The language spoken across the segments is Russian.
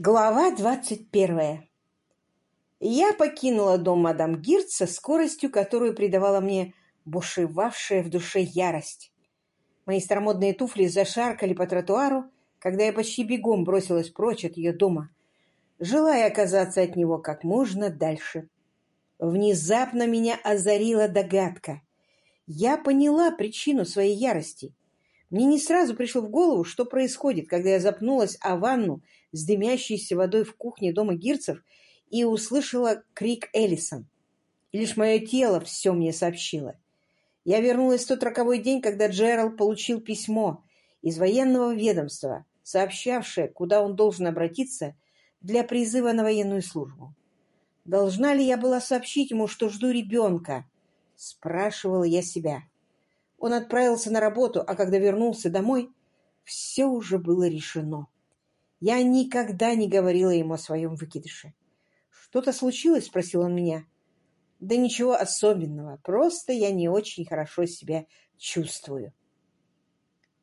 Глава двадцать первая. Я покинула дом мадам Гирт со скоростью, которую придавала мне бушевавшая в душе ярость. Мои старомодные туфли зашаркали по тротуару, когда я почти бегом бросилась прочь от ее дома, желая оказаться от него как можно дальше. Внезапно меня озарила догадка. Я поняла причину своей ярости. Мне не сразу пришло в голову, что происходит, когда я запнулась о ванну с дымящейся водой в кухне дома Гирцев и услышала крик Эллисон. И лишь мое тело все мне сообщило. Я вернулась в тот роковой день, когда Джеральд получил письмо из военного ведомства, сообщавшее, куда он должен обратиться для призыва на военную службу. Должна ли я была сообщить ему, что жду ребенка? Спрашивала я себя. Он отправился на работу, а когда вернулся домой, все уже было решено. Я никогда не говорила ему о своем выкидыше. «Что-то случилось?» — спросил он меня. «Да ничего особенного, просто я не очень хорошо себя чувствую».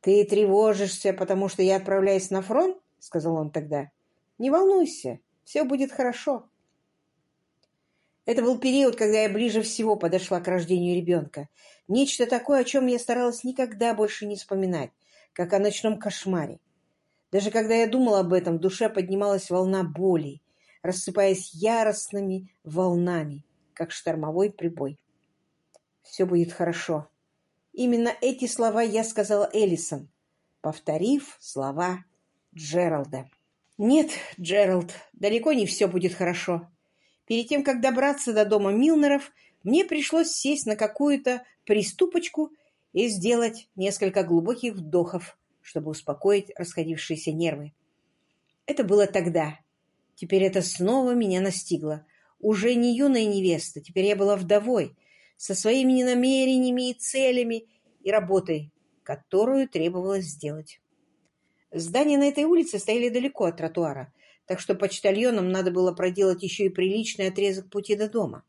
«Ты тревожишься, потому что я отправляюсь на фронт?» — сказал он тогда. «Не волнуйся, все будет хорошо». Это был период, когда я ближе всего подошла к рождению ребенка. Нечто такое, о чем я старалась никогда больше не вспоминать, как о ночном кошмаре. Даже когда я думала об этом, в душе поднималась волна боли, рассыпаясь яростными волнами, как штормовой прибой. «Все будет хорошо». Именно эти слова я сказала Эллисон, повторив слова Джералда. «Нет, Джеральд, далеко не все будет хорошо. Перед тем, как добраться до дома Милнеров, мне пришлось сесть на какую-то приступочку и сделать несколько глубоких вдохов, чтобы успокоить расходившиеся нервы. Это было тогда. Теперь это снова меня настигло. Уже не юная невеста, теперь я была вдовой, со своими намерениями и целями и работой, которую требовалось сделать. Здания на этой улице стояли далеко от тротуара, так что почтальонам надо было проделать еще и приличный отрезок пути до дома.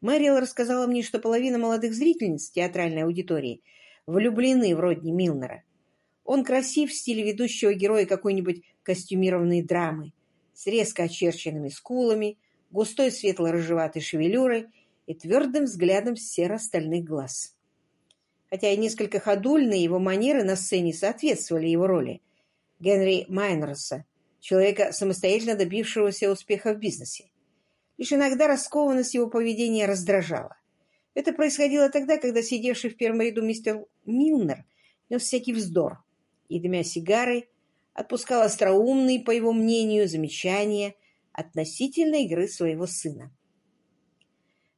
Мэрил рассказала мне, что половина молодых зрительниц театральной аудитории влюблены в Родни Милнера. Он красив в стиле ведущего героя какой-нибудь костюмированной драмы, с резко очерченными скулами, густой светло-рыжеватой шевелюрой и твердым взглядом серо-стальных глаз. Хотя и несколько ходульные его манеры на сцене соответствовали его роли, Генри Майнерса человека, самостоятельно добившегося успеха в бизнесе. Лишь иногда раскованность его поведения раздражала. Это происходило тогда, когда сидевший в первом ряду мистер Милнер нес всякий вздор и, дымя сигарой, отпускал остроумные, по его мнению, замечания относительно игры своего сына.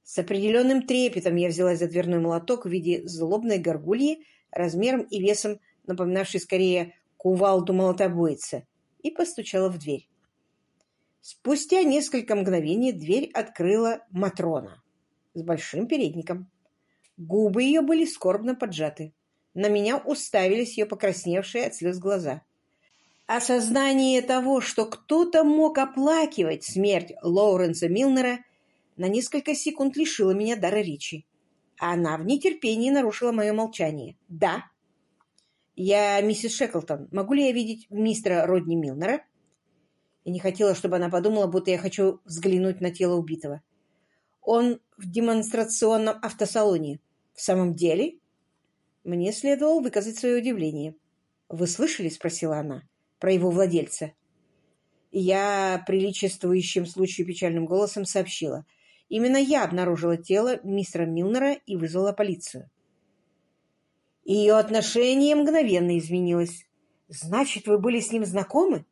С определенным трепетом я взялась за дверной молоток в виде злобной горгульи, размером и весом напоминавшей скорее кувалду молотобойца, и постучала в дверь. Спустя несколько мгновений дверь открыла Матрона с большим передником. Губы ее были скорбно поджаты. На меня уставились ее покрасневшие от слез глаза. Осознание того, что кто-то мог оплакивать смерть Лоуренса Милнера, на несколько секунд лишило меня дара речи. Она в нетерпении нарушила мое молчание. «Да, «Я миссис Шеклтон. Могу ли я видеть мистера Родни Милнера?» Не хотела, чтобы она подумала, будто я хочу взглянуть на тело убитого. «Он в демонстрационном автосалоне. В самом деле?» Мне следовало выказать свое удивление. «Вы слышали?» — спросила она. «Про его владельца». Я приличествующим случаю печальным голосом сообщила. Именно я обнаружила тело мистера Милнера и вызвала полицию. Ее отношение мгновенно изменилось. «Значит, вы были с ним знакомы?»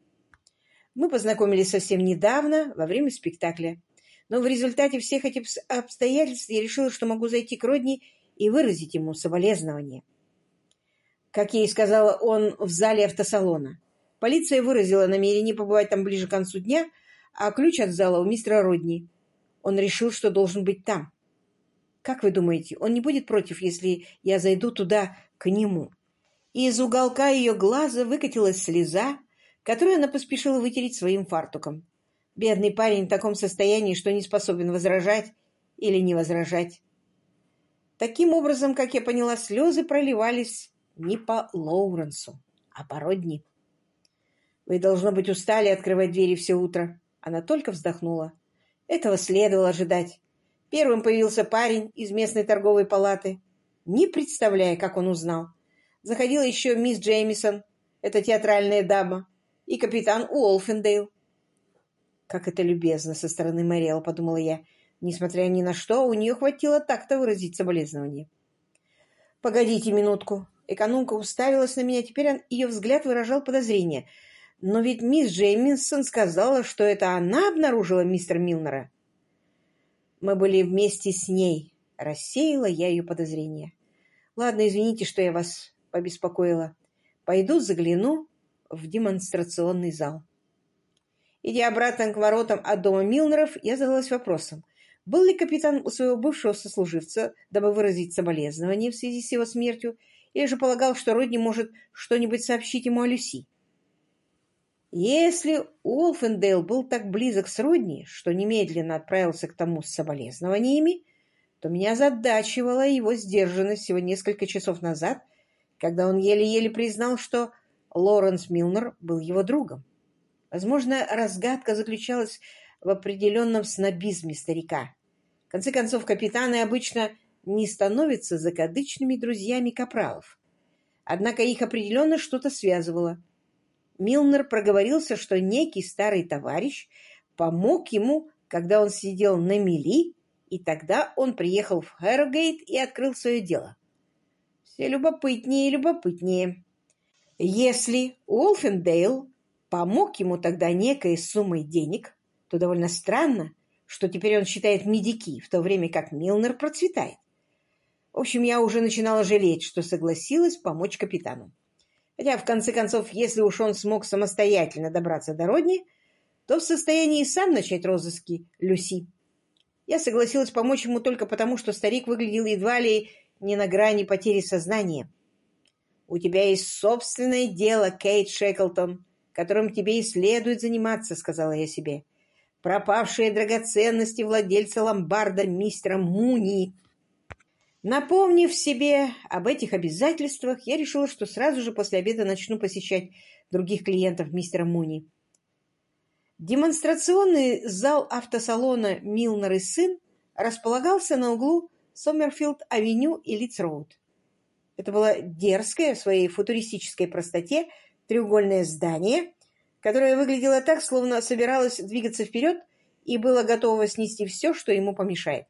Мы познакомились совсем недавно, во время спектакля. Но в результате всех этих обстоятельств я решила, что могу зайти к Родни и выразить ему соболезнование. Как ей сказал он в зале автосалона. Полиция выразила намерение побывать там ближе к концу дня, а ключ от зала у мистера Родни. Он решил, что должен быть там. Как вы думаете, он не будет против, если я зайду туда к нему. И из уголка ее глаза выкатилась слеза, которую она поспешила вытереть своим фартуком. Бедный парень в таком состоянии, что не способен возражать или не возражать. Таким образом, как я поняла, слезы проливались не по Лоуренсу, а по родни. Вы, должно быть, устали открывать двери все утро. Она только вздохнула. Этого следовало ожидать. Первым появился парень из местной торговой палаты. Не представляя, как он узнал. Заходила еще мисс Джеймисон, это театральная дама, и капитан Уолфендейл. Как это любезно со стороны Мэриэл, подумала я. Несмотря ни на что, у нее хватило так-то выразить соболезнование. «Погодите минутку». Экономка уставилась на меня, теперь ее взгляд выражал подозрение. «Но ведь мисс Джейминсон сказала, что это она обнаружила мистера Милнера». «Мы были вместе с ней», — рассеяла я ее подозрение. «Ладно, извините, что я вас побеспокоила. Пойду загляну в демонстрационный зал». Идя обратно к воротам от дома Милнеров, я задалась вопросом, был ли капитан у своего бывшего сослуживца, дабы выразить соболезнование в связи с его смертью, или же полагал, что Родни может что-нибудь сообщить ему о Люси? Если Уолфендейл был так близок с Родни, что немедленно отправился к тому с соболезнованиями, то меня задачивала его сдержанность всего несколько часов назад, когда он еле-еле признал, что Лоренс Милнер был его другом. Возможно, разгадка заключалась в определенном снобизме старика. В конце концов, капитаны обычно не становятся закадычными друзьями капралов. Однако их определенно что-то связывало. Милнер проговорился, что некий старый товарищ помог ему, когда он сидел на мели, и тогда он приехал в Хэррогейт и открыл свое дело. Все любопытнее и любопытнее. Если Уолфендейл помог ему тогда некой суммой денег, то довольно странно, что теперь он считает медики, в то время как Милнер процветает. В общем, я уже начинала жалеть, что согласилась помочь капитану. Хотя, в конце концов, если уж он смог самостоятельно добраться до Родни, то в состоянии сам начать розыски Люси. Я согласилась помочь ему только потому, что старик выглядел едва ли не на грани потери сознания. «У тебя есть собственное дело, Кейт Шеклтон, которым тебе и следует заниматься», — сказала я себе. «Пропавшие драгоценности владельца ломбарда мистера Муни». Напомнив себе об этих обязательствах, я решила, что сразу же после обеда начну посещать других клиентов мистера Муни. Демонстрационный зал автосалона «Милнер и сын» располагался на углу Сомерфилд-авеню и Литц-роуд. Это было дерзкое в своей футуристической простоте треугольное здание, которое выглядело так, словно собиралось двигаться вперед и было готово снести все, что ему помешает.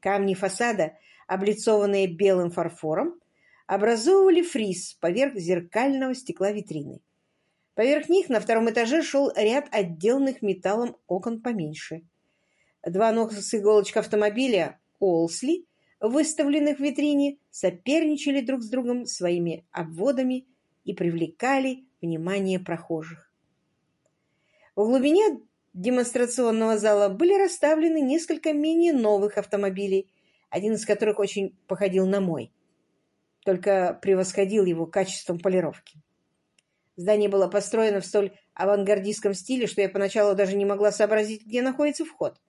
Камни фасада, облицованные белым фарфором, образовывали фриз поверх зеркального стекла витрины. Поверх них на втором этаже шел ряд отделанных металлом окон поменьше. Два ног с иголочка автомобиля «Олсли», выставленных в витрине, соперничали друг с другом своими обводами и привлекали внимание прохожих. В глубине демонстрационного зала были расставлены несколько менее новых автомобилей, один из которых очень походил на мой, только превосходил его качеством полировки. Здание было построено в столь авангардистском стиле, что я поначалу даже не могла сообразить, где находится вход.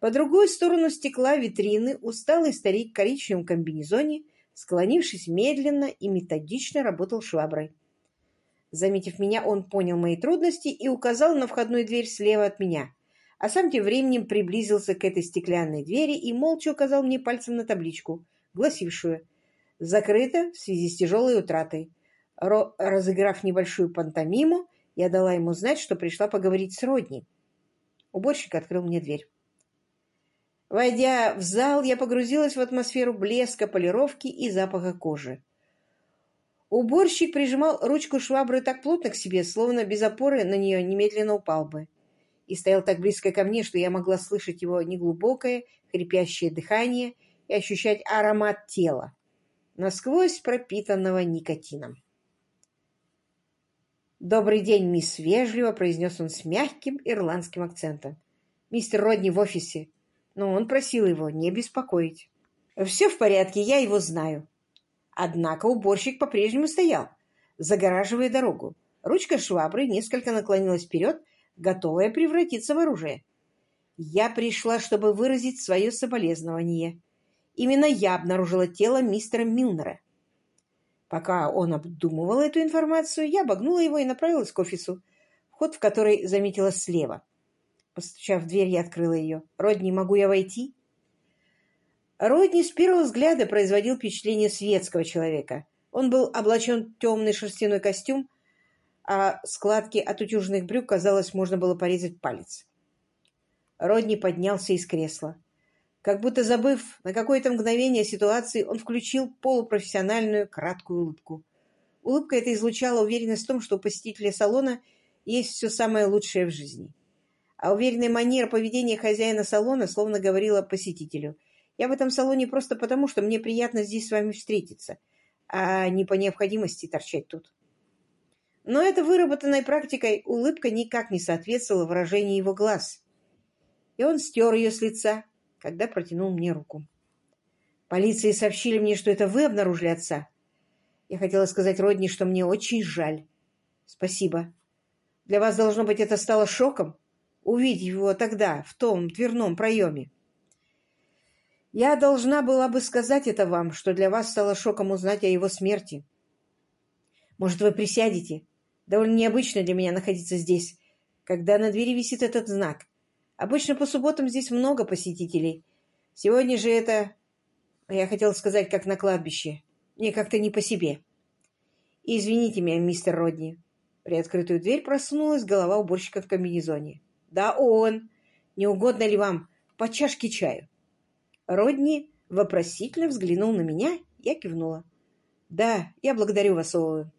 По другую сторону стекла витрины усталый старик в коричневом комбинезоне, склонившись медленно и методично, работал шваброй. Заметив меня, он понял мои трудности и указал на входную дверь слева от меня, а сам тем временем приблизился к этой стеклянной двери и молча указал мне пальцем на табличку, гласившую «Закрыто в связи с тяжелой утратой». Ро разыграв небольшую пантомиму, я дала ему знать, что пришла поговорить с Родни. Уборщик открыл мне дверь. Войдя в зал, я погрузилась в атмосферу блеска, полировки и запаха кожи. Уборщик прижимал ручку швабры так плотно к себе, словно без опоры на нее немедленно упал бы. И стоял так близко ко мне, что я могла слышать его неглубокое, хрипящее дыхание и ощущать аромат тела, насквозь пропитанного никотином. «Добрый день, мисс Вежливо», — произнес он с мягким ирландским акцентом. «Мистер Родни в офисе, но он просил его не беспокоить». «Все в порядке, я его знаю». Однако уборщик по-прежнему стоял, загораживая дорогу. Ручка швабры несколько наклонилась вперед, готовая превратиться в оружие. Я пришла, чтобы выразить свое соболезнование. Именно я обнаружила тело мистера Милнера. Пока он обдумывал эту информацию, я обогнула его и направилась к офису. вход в который заметила слева. Постучав в дверь, я открыла ее. «Родни, могу я войти?» Родни с первого взгляда производил впечатление светского человека. Он был облачен в темный шерстяной костюм, а складки от утюжных брюк, казалось, можно было порезать палец. Родни поднялся из кресла. Как будто забыв на какое-то мгновение ситуации, он включил полупрофессиональную краткую улыбку. Улыбка эта излучала уверенность в том, что у посетителя салона есть все самое лучшее в жизни. А уверенная манера поведения хозяина салона словно говорила посетителю. «Я в этом салоне просто потому, что мне приятно здесь с вами встретиться, а не по необходимости торчать тут». Но эта выработанной практикой улыбка никак не соответствовала выражению его глаз. И он стер ее с лица, когда протянул мне руку. «Полиции сообщили мне, что это вы обнаружили отца». Я хотела сказать Родни, что мне очень жаль. «Спасибо. Для вас, должно быть, это стало шоком?» Увидев его тогда в том дверном проеме. Я должна была бы сказать это вам, что для вас стало шоком узнать о его смерти. Может, вы присядете? Довольно необычно для меня находиться здесь, когда на двери висит этот знак. Обычно по субботам здесь много посетителей. Сегодня же это... Я хотела сказать, как на кладбище. Мне как-то не по себе. извините меня, мистер Родни. При открытую дверь просунулась голова уборщика в комбинезоне. Да, он. Не угодно ли вам по чашке чаю? Родни вопросительно взглянул на меня, я кивнула. Да, я благодарю вас, Оуэн.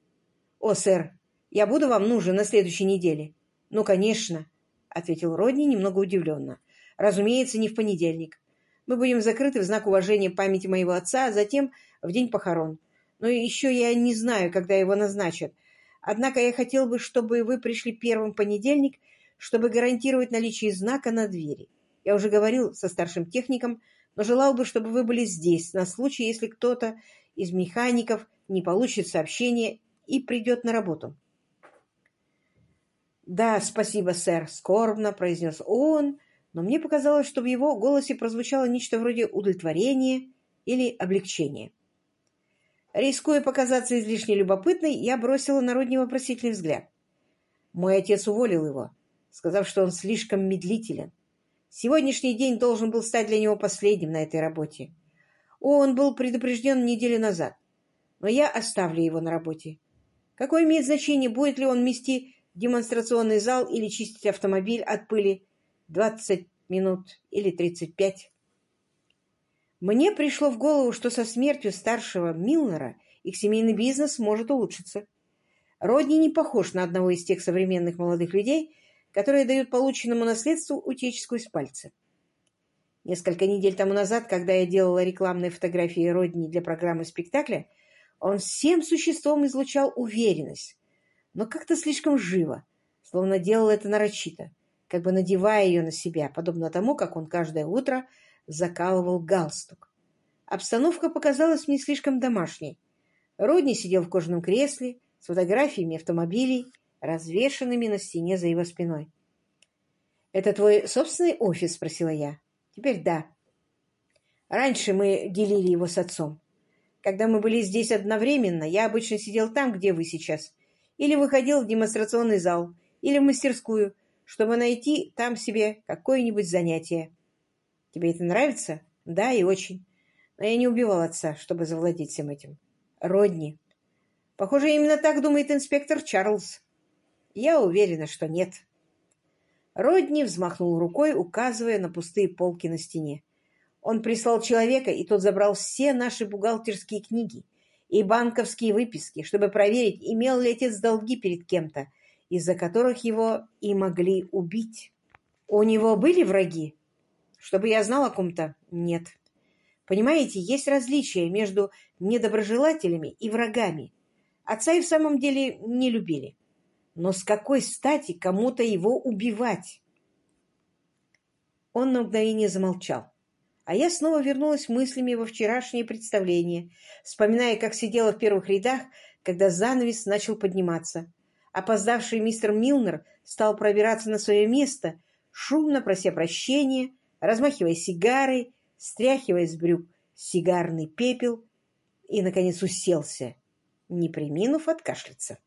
О, сэр, я буду вам нужен на следующей неделе. Ну, конечно, ответил Родни немного удивленно. Разумеется, не в понедельник. Мы будем закрыты в знак уважения памяти моего отца, а затем в день похорон. Но еще я не знаю, когда его назначат. Однако я хотел бы, чтобы вы пришли первым понедельник чтобы гарантировать наличие знака на двери. Я уже говорил со старшим техником, но желал бы, чтобы вы были здесь, на случай, если кто-то из механиков не получит сообщение и придет на работу. «Да, спасибо, сэр», — скорбно произнес он, но мне показалось, что в его голосе прозвучало нечто вроде удовлетворения или облегчения. Рискуя показаться излишне любопытной, я бросила на Родни вопросительный взгляд. Мой отец уволил его сказав, что он слишком медлителен. Сегодняшний день должен был стать для него последним на этой работе. Он был предупрежден неделю назад, но я оставлю его на работе. Какое имеет значение, будет ли он мести демонстрационный зал или чистить автомобиль от пыли 20 минут или 35? Мне пришло в голову, что со смертью старшего Милнера их семейный бизнес может улучшиться. Родни не похож на одного из тех современных молодых людей, которые дают полученному наследству утечь сквозь пальцы. Несколько недель тому назад, когда я делала рекламные фотографии Родни для программы спектакля, он всем существом излучал уверенность, но как-то слишком живо, словно делал это нарочито, как бы надевая ее на себя, подобно тому, как он каждое утро закалывал галстук. Обстановка показалась мне слишком домашней. Родни сидел в кожаном кресле с фотографиями автомобилей, развешанными на стене за его спиной. «Это твой собственный офис?» — спросила я. «Теперь да. Раньше мы делили его с отцом. Когда мы были здесь одновременно, я обычно сидел там, где вы сейчас, или выходил в демонстрационный зал, или в мастерскую, чтобы найти там себе какое-нибудь занятие. Тебе это нравится? Да, и очень. Но я не убивал отца, чтобы завладеть всем этим. Родни. Похоже, именно так думает инспектор Чарльз. Я уверена, что нет. Родни взмахнул рукой, указывая на пустые полки на стене. Он прислал человека, и тот забрал все наши бухгалтерские книги и банковские выписки, чтобы проверить, имел ли отец долги перед кем-то, из-за которых его и могли убить. У него были враги? Чтобы я знал о ком-то? Нет. Понимаете, есть различия между недоброжелателями и врагами. Отца и в самом деле не любили. Но с какой стати кому-то его убивать? Он на мгновение замолчал. А я снова вернулась мыслями во вчерашнее представление, вспоминая, как сидела в первых рядах, когда занавес начал подниматься. Опоздавший мистер Милнер стал пробираться на свое место, шумно прося прощения, размахивая сигарой, стряхивая с брюк сигарный пепел и, наконец, уселся, не приминув откашляться.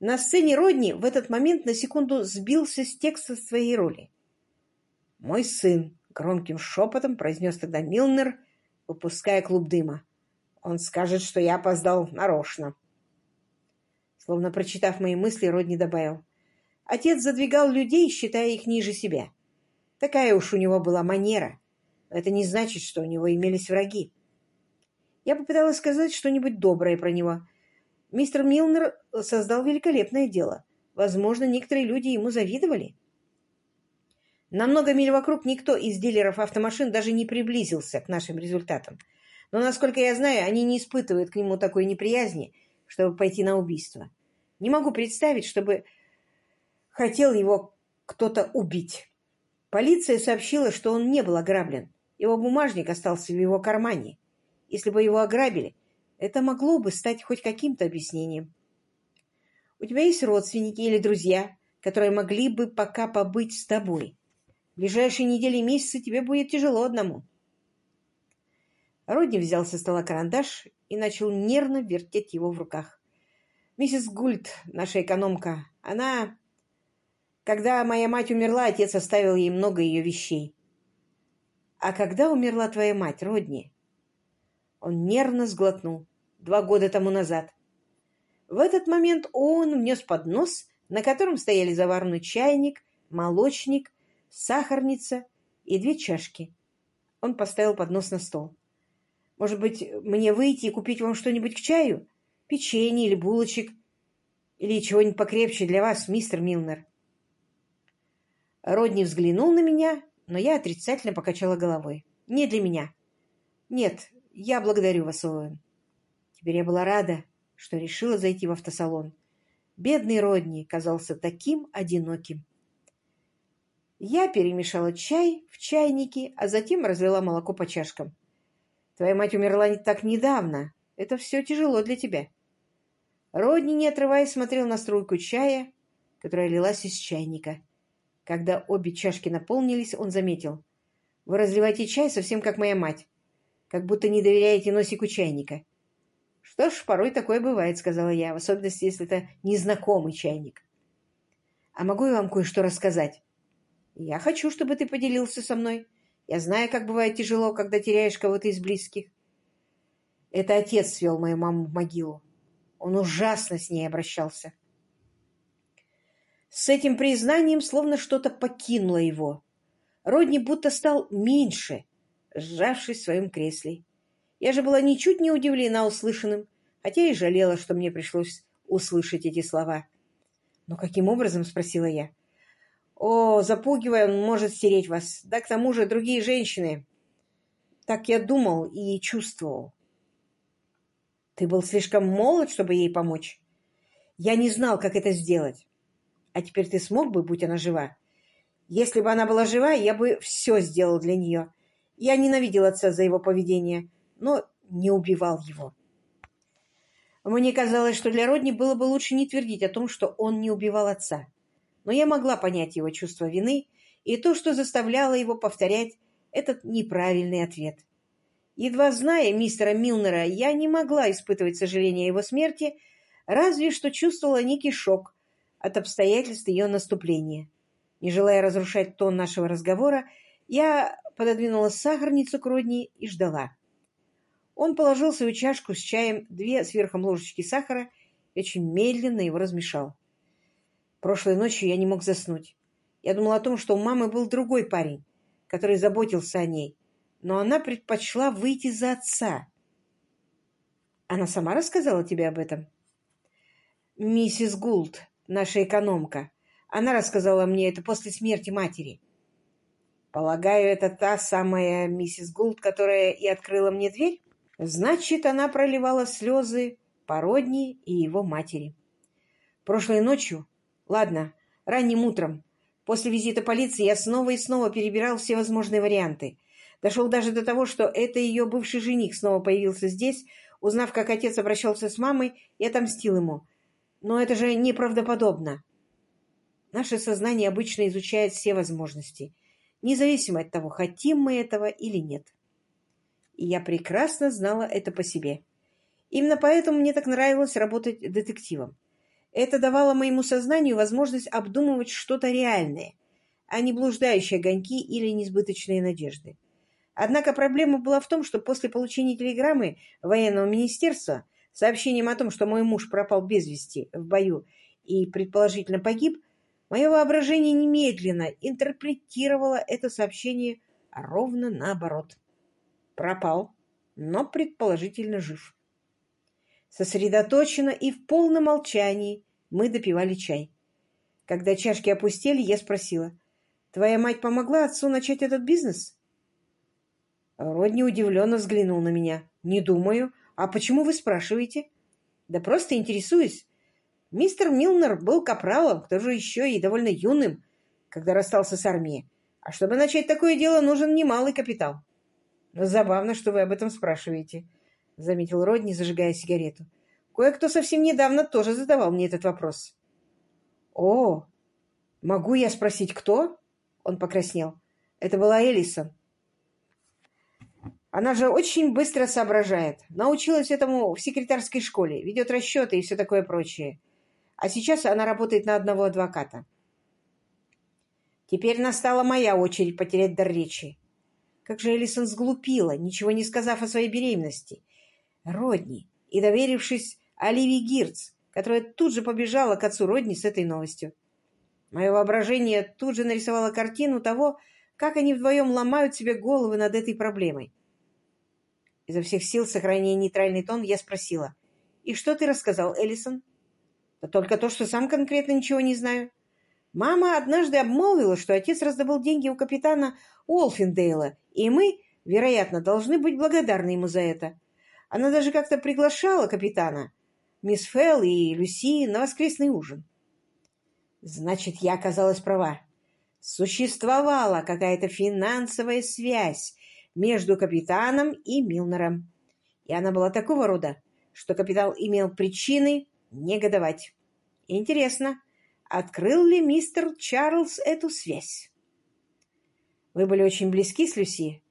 На сцене Родни в этот момент на секунду сбился с текста своей роли. «Мой сын», — громким шепотом произнес тогда Милнер, выпуская клуб дыма. «Он скажет, что я опоздал нарочно». Словно прочитав мои мысли, Родни добавил. Отец задвигал людей, считая их ниже себя. Такая уж у него была манера. это не значит, что у него имелись враги. Я попыталась сказать что-нибудь доброе про него — Мистер Милнер создал великолепное дело. Возможно, некоторые люди ему завидовали. На много миль вокруг никто из дилеров автомашин даже не приблизился к нашим результатам. Но, насколько я знаю, они не испытывают к нему такой неприязни, чтобы пойти на убийство. Не могу представить, чтобы хотел его кто-то убить. Полиция сообщила, что он не был ограблен. Его бумажник остался в его кармане. Если бы его ограбили, это могло бы стать хоть каким-то объяснением. У тебя есть родственники или друзья, которые могли бы пока побыть с тобой. В ближайшие недели и месяцы тебе будет тяжело одному. Родни взял со стола карандаш и начал нервно вертеть его в руках. Миссис Гульт, наша экономка, она... Когда моя мать умерла, отец оставил ей много ее вещей. А когда умерла твоя мать, Родни? Он нервно сглотнул. Два года тому назад. В этот момент он внес поднос, на котором стояли заварной чайник, молочник, сахарница и две чашки. Он поставил поднос на стол. «Может быть, мне выйти и купить вам что-нибудь к чаю? Печенье или булочек? Или чего-нибудь покрепче для вас, мистер Милнер?» Родни взглянул на меня, но я отрицательно покачала головой. «Не для меня. Нет, я благодарю вас, Оуэн. Теперь я была рада, что решила зайти в автосалон. Бедный Родни казался таким одиноким. Я перемешала чай в чайнике, а затем разлила молоко по чашкам. Твоя мать умерла не так недавно. Это все тяжело для тебя. Родни, не отрываясь, смотрел на струйку чая, которая лилась из чайника. Когда обе чашки наполнились, он заметил. «Вы разливаете чай совсем как моя мать как будто не доверяете носику чайника. «Что ж, порой такое бывает», — сказала я, в особенности, если это незнакомый чайник. «А могу я вам кое-что рассказать?» «Я хочу, чтобы ты поделился со мной. Я знаю, как бывает тяжело, когда теряешь кого-то из близких». Это отец свел мою маму в могилу. Он ужасно с ней обращался. С этим признанием словно что-то покинуло его. Родни будто стал меньше, сжавшись в своем кресле. Я же была ничуть не удивлена услышанным, хотя и жалела, что мне пришлось услышать эти слова. «Но каким образом?» — спросила я. «О, запугивая, он может стереть вас. Да к тому же другие женщины». Так я думал и чувствовал. «Ты был слишком молод, чтобы ей помочь. Я не знал, как это сделать. А теперь ты смог бы, будь она жива. Если бы она была жива, я бы все сделал для нее. Я ненавидел отца за его поведение, но не убивал его. Мне казалось, что для Родни было бы лучше не твердить о том, что он не убивал отца. Но я могла понять его чувство вины и то, что заставляло его повторять этот неправильный ответ. Едва зная мистера Милнера, я не могла испытывать сожаления о его смерти, разве что чувствовала некий шок от обстоятельств ее наступления. Не желая разрушать тон нашего разговора, я пододвинула сахарницу к Родни и ждала. Он положил свою чашку с чаем, две сверхом ложечки сахара и очень медленно его размешал. Прошлой ночью я не мог заснуть. Я думал о том, что у мамы был другой парень, который заботился о ней, но она предпочла выйти за отца. Она сама рассказала тебе об этом? Миссис Гулд, наша экономка. Она рассказала мне это после смерти матери. Полагаю, это та самая миссис Гулд, которая и открыла мне дверь? Значит, она проливала слезы по Родни и его матери. Прошлой ночью, ладно, ранним утром, после визита полиции я снова и снова перебирал все возможные варианты. Дошел даже до того, что это ее бывший жених снова появился здесь, узнав, как отец обращался с мамой, и отомстил ему. Но это же неправдоподобно. Наше сознание обычно изучает все возможности — независимо от того, хотим мы этого или нет. И я прекрасно знала это по себе. Именно поэтому мне так нравилось работать детективом. Это давало моему сознанию возможность обдумывать что-то реальное, а не блуждающие огоньки или несбыточные надежды. Однако проблема была в том, что после получения телеграммы военного министерства сообщением о том, что мой муж пропал без вести в бою и предположительно погиб, мое воображение немедленно интерпретировало это сообщение ровно наоборот. Пропал, но предположительно жив. Сосредоточенно и в полном молчании мы допивали чай. Когда чашки опустели, я спросила, «Твоя мать помогла отцу начать этот бизнес?» Родни удивленно взглянул на меня. «Не думаю. А почему вы спрашиваете?» «Да просто интересуюсь. Мистер Милнер был капралом, кто же еще и довольно юным, когда расстался с армией. А чтобы начать такое дело, нужен немалый капитал». «Забавно, что вы об этом спрашиваете», — заметил Родни, зажигая сигарету. «Кое-кто совсем недавно тоже задавал мне этот вопрос». «О, могу я спросить, кто?» Он покраснел. «Это была Элисон. Она же очень быстро соображает. Научилась этому в секретарской школе, ведет расчеты и все такое прочее. А сейчас она работает на одного адвоката. Теперь настала моя очередь потерять дар речи. Как же Элисон сглупила, ничего не сказав о своей беременности. Родни, и доверившись Оливии Гирц, которая тут же побежала к отцу Родни с этой новостью. Мое воображение тут же нарисовало картину того, как они вдвоем ломают себе головы над этой проблемой. Изо всех сил, сохраняя нейтральный тон, я спросила. «И что ты рассказал, Эллисон?» «Да только то, что сам конкретно ничего не знаю. Мама однажды обмолвила, что отец раздобыл деньги у капитана Уолфиндейла, и мы, вероятно, должны быть благодарны ему за это. Она даже как-то приглашала капитана, мисс Фелл и Люси на воскресный ужин. Значит, я оказалась права. Существовала какая-то финансовая связь между капитаном и Милнером. И она была такого рода, что капитан имел причины негодовать. Интересно, открыл ли мистер Чарльз эту связь? Вы были очень близки с Люси?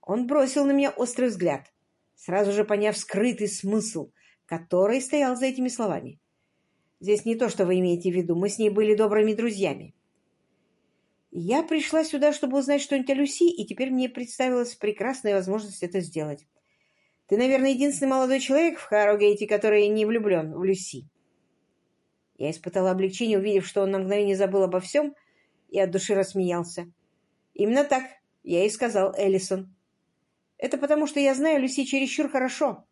Он бросил на меня острый взгляд, сразу же поняв скрытый смысл, который стоял за этими словами. Здесь не то, что вы имеете в виду. Мы с ней были добрыми друзьями. Я пришла сюда, чтобы узнать что-нибудь о Люси, и теперь мне представилась прекрасная возможность это сделать. Ты, наверное, единственный молодой человек в Харрогейте, который не влюблен в Люси. Я испытала облегчение, увидев, что он на мгновение забыл обо всем, и от души рассмеялся. Именно так я и сказал Эллисон. Это потому, что я знаю Люси чересчур хорошо.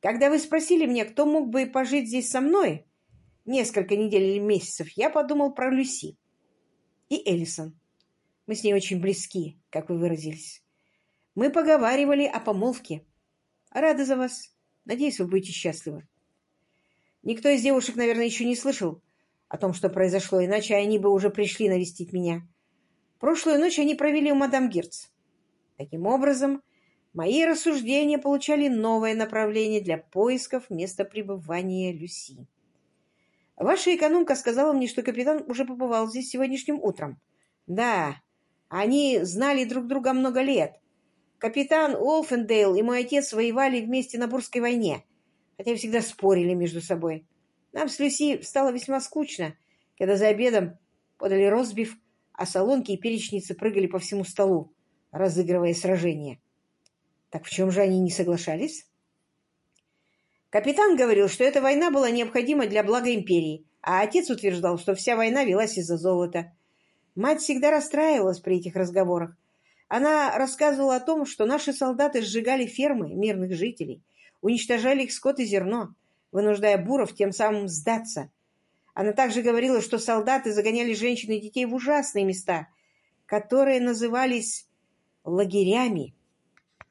Когда вы спросили меня, кто мог бы пожить здесь со мной несколько недель или месяцев, я подумал про Люси и Эллисон. Мы с ней очень близки, как вы выразились. Мы поговаривали о помолвке. Рада за вас. Надеюсь, вы будете счастливы. Никто из девушек, наверное, еще не слышал о том, что произошло, иначе они бы уже пришли навестить меня. Прошлую ночь они провели у мадам Герц. Таким образом, мои рассуждения получали новое направление для поисков места пребывания Люси. Ваша экономка сказала мне, что капитан уже побывал здесь сегодняшним утром. Да, они знали друг друга много лет. Капитан Уолфендейл и мой отец воевали вместе на Бурской войне, хотя всегда спорили между собой. Нам с Люси стало весьма скучно, когда за обедом подали розбив, а солонки и перечницы прыгали по всему столу, разыгрывая сражения. Так в чем же они не соглашались? Капитан говорил, что эта война была необходима для блага империи, а отец утверждал, что вся война велась из-за золота. Мать всегда расстраивалась при этих разговорах. Она рассказывала о том, что наши солдаты сжигали фермы мирных жителей, уничтожали их скот и зерно, вынуждая буров тем самым сдаться. Она также говорила, что солдаты загоняли женщин и детей в ужасные места, которые назывались лагерями,